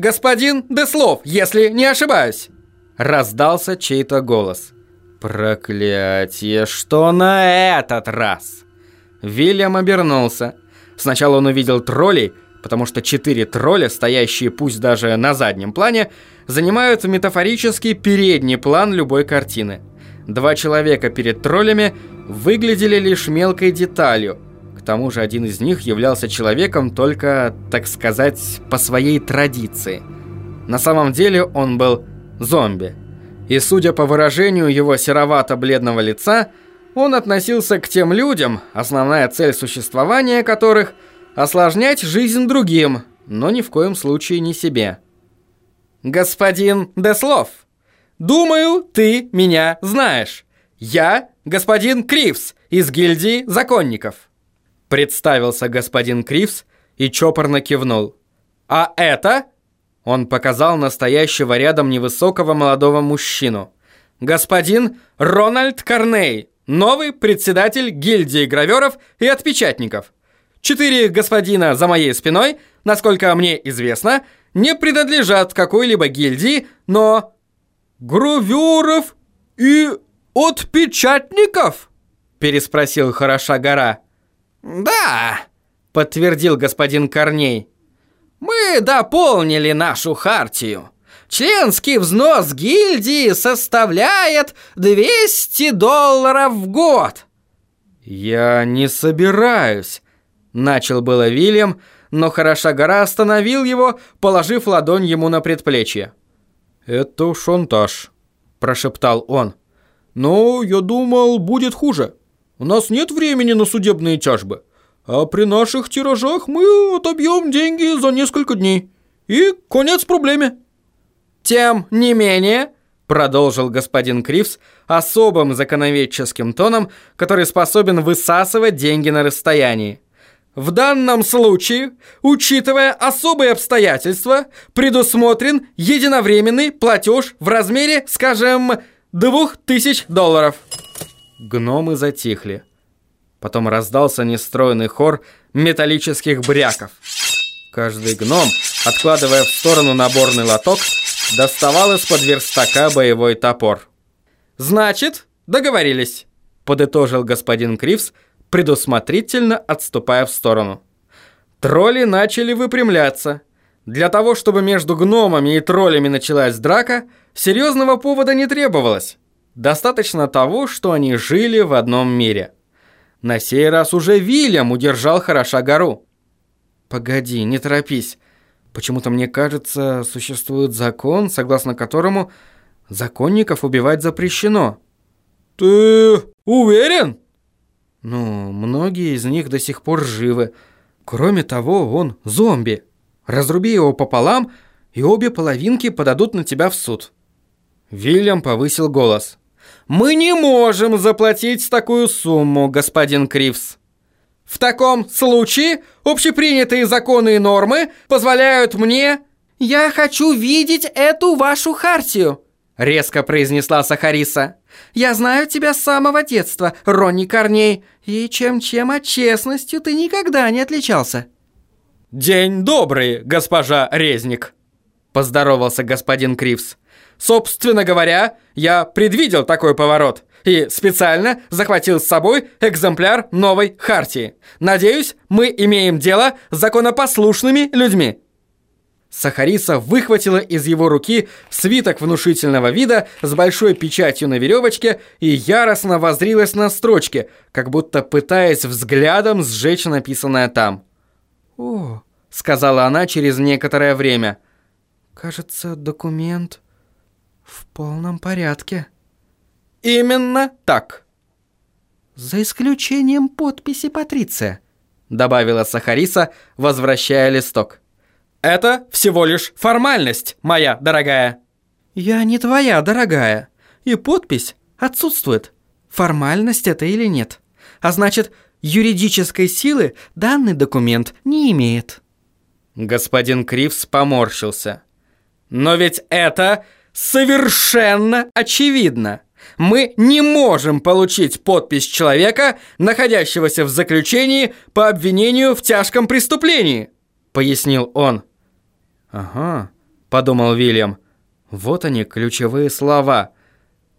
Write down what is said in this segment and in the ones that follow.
господин Деслов, если не ошибаюсь!» Раздался чей-то голос. «Проклятие, что на этот раз?» Вильям обернулся. Сначала он увидел троллей, потому что четыре тролля, стоящие пусть даже на заднем плане, занимают метафорический передний план любой картины. Два человека перед троллями выглядели лишь мелкой деталью. К тому же один из них являлся человеком только, так сказать, по своей традиции. На самом деле он был зомби. И судя по выражению его серовато-бледного лица, он относился к тем людям, основная цель существования которых – осложнять жизнь другим, но ни в коем случае не себе. «Господин Деслов, думаю, ты меня знаешь. Я господин Кривс из гильдии законников». Представился господин Кривс и чопорно кивнул. «А это?» Он показал настоящего рядом невысокого молодого мужчину. «Господин Рональд Корней, новый председатель гильдии граверов и отпечатников. Четыре господина за моей спиной, насколько мне известно, не принадлежат какой-либо гильдии, но... «Гравюров и отпечатников?» переспросил хороша гора. «Да», — подтвердил господин Корней. «Мы дополнили нашу хартию. Членский взнос гильдии составляет 200 долларов в год». «Я не собираюсь», Начал было Вильям, но хороша гора остановил его, положив ладонь ему на предплечье. «Это шантаж», – прошептал он. «Но я думал, будет хуже. У нас нет времени на судебные тяжбы. А при наших тиражах мы отобьем деньги за несколько дней. И конец проблеме». «Тем не менее», – продолжил господин Кривс особым законоведческим тоном, который способен высасывать деньги на расстоянии. В данном случае, учитывая особые обстоятельства, предусмотрен единовременный платеж в размере, скажем, двух тысяч долларов. Гномы затихли. Потом раздался нестроенный хор металлических бряков. Каждый гном, откладывая в сторону наборный лоток, доставал из-под верстака боевой топор. «Значит, договорились», — подытожил господин Кривс, — предусмотрительно отступая в сторону. Тролли начали выпрямляться. Для того, чтобы между гномами и троллями началась драка, серьезного повода не требовалось. Достаточно того, что они жили в одном мире. На сей раз уже Вильям удержал хороша гору. «Погоди, не торопись. Почему-то мне кажется, существует закон, согласно которому законников убивать запрещено». «Ты уверен?» Ну, многие из них до сих пор живы. Кроме того, он зомби. Разруби его пополам, и обе половинки подадут на тебя в суд. Вильям повысил голос. «Мы не можем заплатить такую сумму, господин Кривс. В таком случае общепринятые законы и нормы позволяют мне...» «Я хочу видеть эту вашу хартию», — резко произнесла Сахариса. Я знаю тебя с самого детства, Ронни Корней, и чем-чем, а честностью ты никогда не отличался». «День добрый, госпожа Резник», – поздоровался господин Кривс. «Собственно говоря, я предвидел такой поворот» и специально захватил с собой экземпляр новой хартии. Надеюсь, мы имеем дело с законопослушными людьми». Сахариса выхватила из его руки свиток внушительного вида с большой печатью на веревочке и яростно воззрилась на строчки, как будто пытаясь взглядом сжечь написанное там. «О», — сказала она через некоторое время, — «кажется, документ в полном порядке». «Именно так». «За исключением подписи Патриция», — добавила Сахариса, возвращая листок. Это всего лишь формальность, моя дорогая. Я не твоя дорогая. И подпись отсутствует. Формальность это или нет. А значит, юридической силы данный документ не имеет. Господин Кривс поморщился. Но ведь это совершенно очевидно. Мы не можем получить подпись человека, находящегося в заключении по обвинению в тяжком преступлении, пояснил он. Ага, подумал Вильям. Вот они, ключевые слова.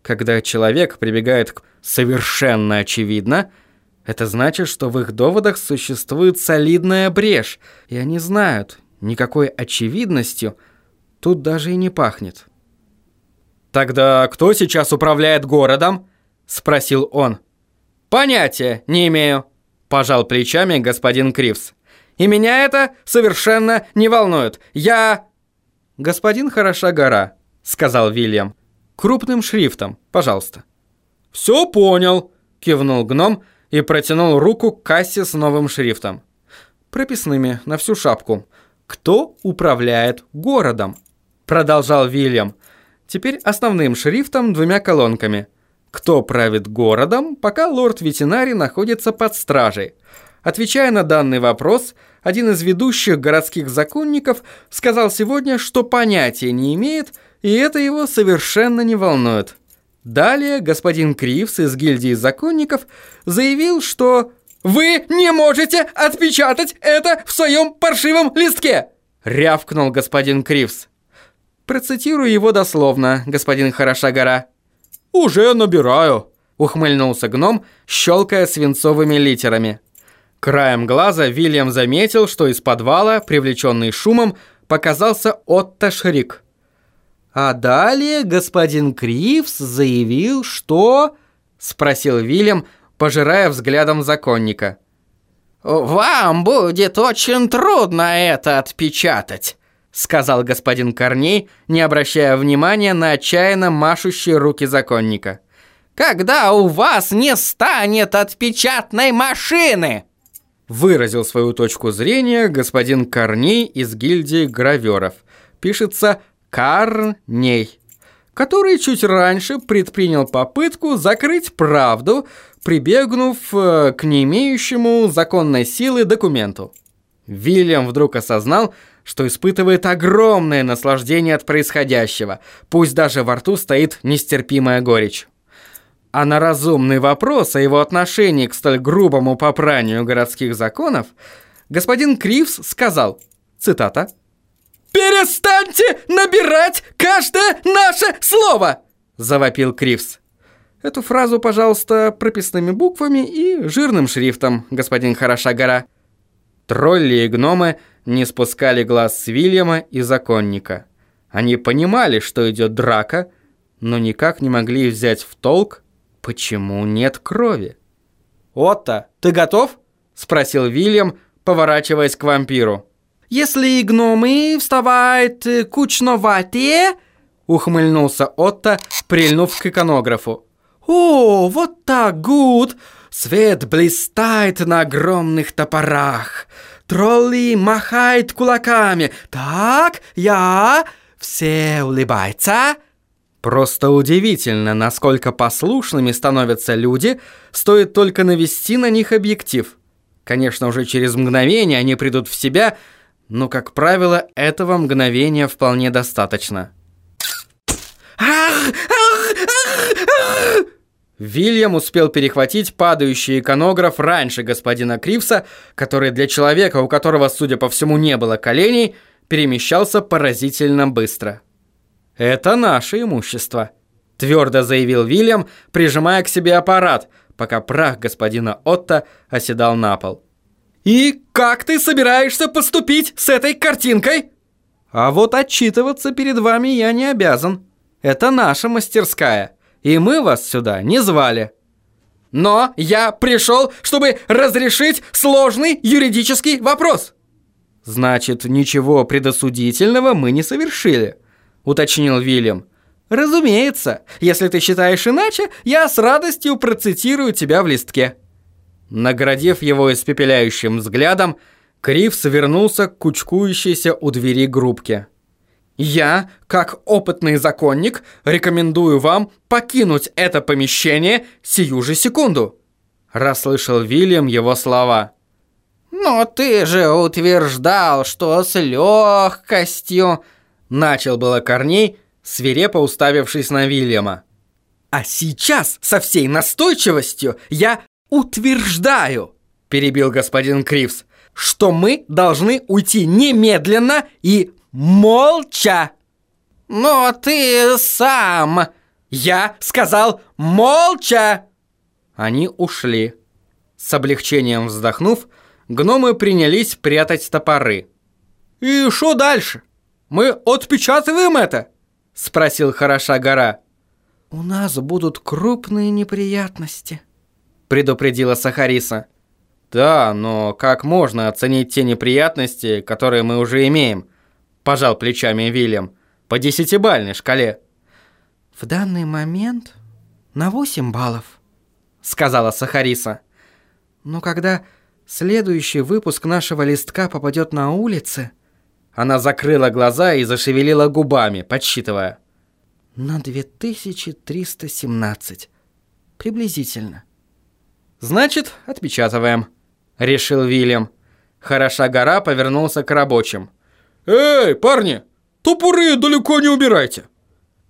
Когда человек прибегает к «совершенно очевидно», это значит, что в их доводах существует солидная брешь, и они знают, никакой очевидностью тут даже и не пахнет. «Тогда кто сейчас управляет городом?» – спросил он. «Понятия не имею», – пожал плечами господин Кривс. «И меня это совершенно не волнует. Я...» «Господин Хороша гора», – сказал Вильям. «Крупным шрифтом, пожалуйста». «Все понял», – кивнул гном и протянул руку к кассе с новым шрифтом. «Прописными на всю шапку. Кто управляет городом?» – продолжал Вильям. Теперь основным шрифтом двумя колонками. Кто правит городом, пока лорд-ветеринарий находится под стражей. Отвечая на данный вопрос, один из ведущих городских законников сказал сегодня, что понятия не имеет, и это его совершенно не волнует. Далее господин Кривс из гильдии законников заявил, что «Вы не можете отпечатать это в своем паршивом листке!» рявкнул господин Кривс. Процитирую его дословно, господин Хорошагора. «Уже набираю», ухмыльнулся гном, щелкая свинцовыми литерами. Краем глаза Вильям заметил, что из подвала, привлеченный шумом, показался Отто Шрик. А далее господин Кривс заявил, что... Спросил Вильям, пожирая взглядом законника. «Вам будет очень трудно это отпечатать», сказал господин Корней, не обращая внимания на отчаянно машущие руки законника. «Когда у вас не станет отпечатной машины!» Выразил свою точку зрения господин Корней из гильдии граверов. Пишется Карней, который чуть раньше предпринял попытку закрыть правду, прибегнув э, к не имеющему законной силы документу. Вильям вдруг осознал, что испытывает огромное наслаждение от происходящего, пусть даже во рту стоит нестерпимая горечь. А на разумный вопрос о его отношении к столь грубому попранию городских законов господин Кривс сказал, цитата, «Перестаньте набирать каждое наше слово!» – завопил Кривс. Эту фразу, пожалуйста, прописными буквами и жирным шрифтом, господин Хороша гора. Тролли и гномы не спускали глаз с Вильяма и законника. Они понимали, что идет драка, но никак не могли взять в толк, Почему нет крови? «Отто, ты готов?» – спросил Вильям, поворачиваясь к вампиру. «Если гномы вставают э, кучноватые...» – ухмыльнулся Отто, прильнув к иконографу. «О, вот так, гуд! Свет блистает на огромных топорах. Тролли махают кулаками. Так, я... Все улыбаются?» Просто удивительно, насколько послушными становятся люди, стоит только навести на них объектив. Конечно, уже через мгновение они придут в себя, но, как правило, этого мгновения вполне достаточно. Вильям успел перехватить падающий иконограф раньше господина Кривса, который для человека, у которого, судя по всему, не было коленей, перемещался поразительно быстро. «Это наше имущество», – твердо заявил Вильям, прижимая к себе аппарат, пока прах господина Отто оседал на пол. «И как ты собираешься поступить с этой картинкой?» «А вот отчитываться перед вами я не обязан. Это наша мастерская, и мы вас сюда не звали». «Но я пришел, чтобы разрешить сложный юридический вопрос». «Значит, ничего предосудительного мы не совершили», – уточнил Вильям. «Разумеется. Если ты считаешь иначе, я с радостью процитирую тебя в листке». Наградив его испепеляющим взглядом, Кривс вернулся к кучкующейся у двери группке. «Я, как опытный законник, рекомендую вам покинуть это помещение сию же секунду», – расслышал Вильям его слова. «Но ты же утверждал, что с легкостью...» Начал было Корней, свирепо уставившись на Вильяма. «А сейчас со всей настойчивостью я утверждаю», перебил господин Кривс, что мы должны уйти немедленно и молча. Но ты сам... Я сказал молча! Они ушли. С облегчением вздохнув, гномы принялись прятать топоры. «И что дальше? Мы отпечатываем это?» — спросил хороша гора. «У нас будут крупные неприятности», — предупредила Сахариса. «Да, но как можно оценить те неприятности, которые мы уже имеем?» – пожал плечами Вильям. «По десятибальной шкале». «В данный момент на 8 баллов», – сказала Сахариса. «Но когда следующий выпуск нашего листка попадет на улицы...» Она закрыла глаза и зашевелила губами, подсчитывая на 2317. Приблизительно. Значит, отпечатываем, решил Вильям. Хороша гора повернулся к рабочим. Эй, парни, топоры далеко не убирайте.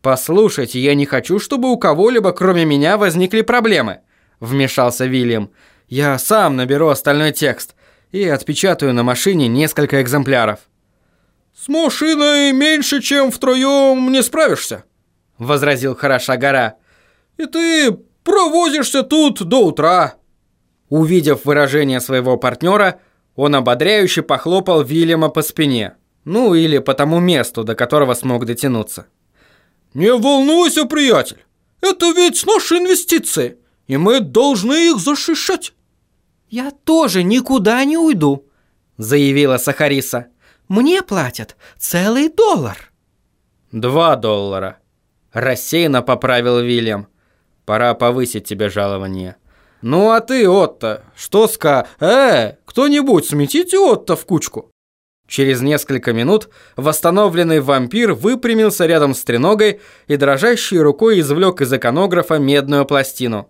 Послушайте, я не хочу, чтобы у кого-либо, кроме меня, возникли проблемы, вмешался Вильям. Я сам наберу остальной текст и отпечатаю на машине несколько экземпляров. С машиной меньше, чем втроем не справишься, возразил хороша гора. «И ты провозишься тут до утра». Увидев выражение своего партнера, он ободряюще похлопал Вильяма по спине. Ну, или по тому месту, до которого смог дотянуться. «Не волнуйся, приятель. Это ведь наши инвестиции, и мы должны их защищать». «Я тоже никуда не уйду», — заявила Сахариса. «Мне платят целый доллар». «Два доллара», Рассеянно поправил Вильям. Пора повысить тебе жалование. Ну а ты, Отто, что ска... Э, кто-нибудь сметите Отто в кучку. Через несколько минут восстановленный вампир выпрямился рядом с треногой и дрожащей рукой извлек из иконографа медную пластину.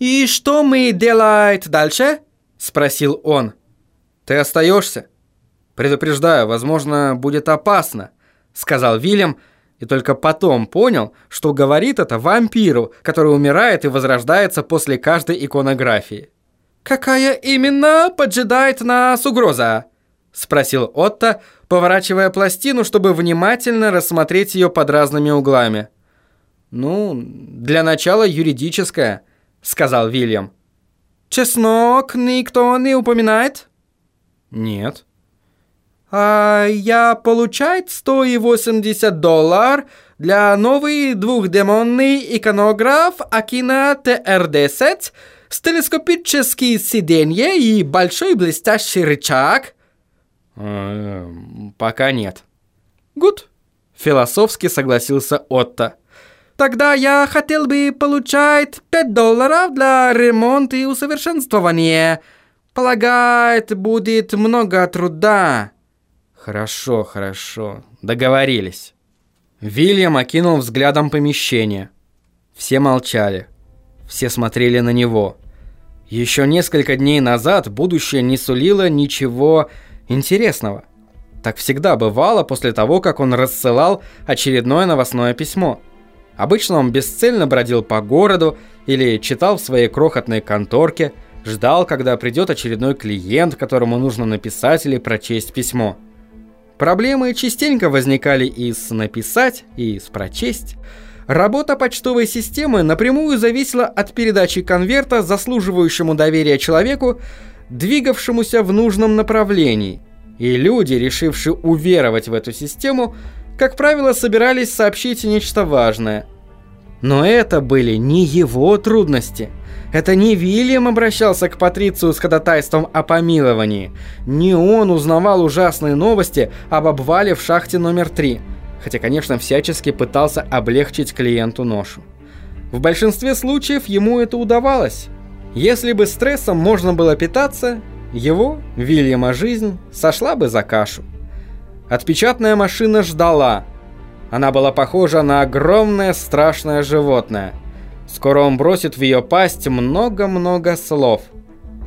«И что мы делать дальше?» – спросил он. «Ты остаешься?» «Предупреждаю, возможно, будет опасно», – сказал Вильям, – и только потом понял, что говорит это вампиру, который умирает и возрождается после каждой иконографии. «Какая именно поджидает нас угроза?» – спросил Отто, поворачивая пластину, чтобы внимательно рассмотреть ее под разными углами. «Ну, для начала юридическая», – сказал Вильям. «Чеснок никто не упоминает?» «Нет». А я получает 180 долларов для новый двухдемонный иконограф Акина TR10 с телескопическим сиденье и большой блестящий рычаг? Э, пока нет. Гуд. Философски согласился Отто. Тогда я хотел бы получать 5 долларов для ремонта и усовершенствования. Полагает, будет много труда. Хорошо, хорошо. Договорились. Вильям окинул взглядом помещение. Все молчали. Все смотрели на него. Еще несколько дней назад будущее не сулило ничего интересного. Так всегда бывало после того, как он рассылал очередное новостное письмо. Обычно он бесцельно бродил по городу или читал в своей крохотной конторке, ждал, когда придет очередной клиент, которому нужно написать или прочесть письмо. Проблемы частенько возникали и с написать, и с прочесть. Работа почтовой системы напрямую зависела от передачи конверта заслуживающему доверия человеку, двигавшемуся в нужном направлении. И люди, решившие уверовать в эту систему, как правило, собирались сообщить нечто важное. Но это были не его трудности – это не Вильям обращался к Патрицию с ходатайством о помиловании. Не он узнавал ужасные новости об обвале в шахте номер 3. Хотя, конечно, всячески пытался облегчить клиенту ношу. В большинстве случаев ему это удавалось. Если бы стрессом можно было питаться, его, Вильяма, жизнь сошла бы за кашу. Отпечатная машина ждала. Она была похожа на огромное страшное животное – Скоро он бросит в ее пасть много-много слов.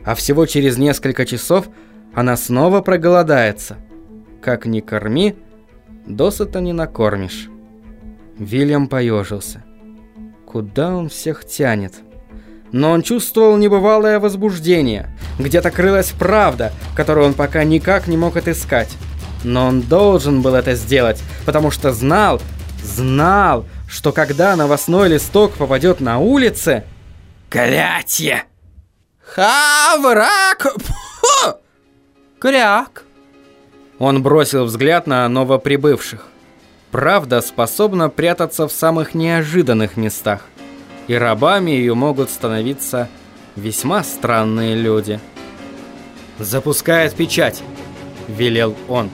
А всего через несколько часов она снова проголодается. Как ни корми, досыта не накормишь. Вильям поежился. Куда он всех тянет? Но он чувствовал небывалое возбуждение. Где-то крылась правда, которую он пока никак не мог отыскать. Но он должен был это сделать, потому что знал, Знал, что когда новостной листок попадет на улицы... Клятье! Хаврак! Фу! Кряк! Он бросил взгляд на новоприбывших. Правда способна прятаться в самых неожиданных местах. И рабами ее могут становиться весьма странные люди. «Запускает печать», — велел он.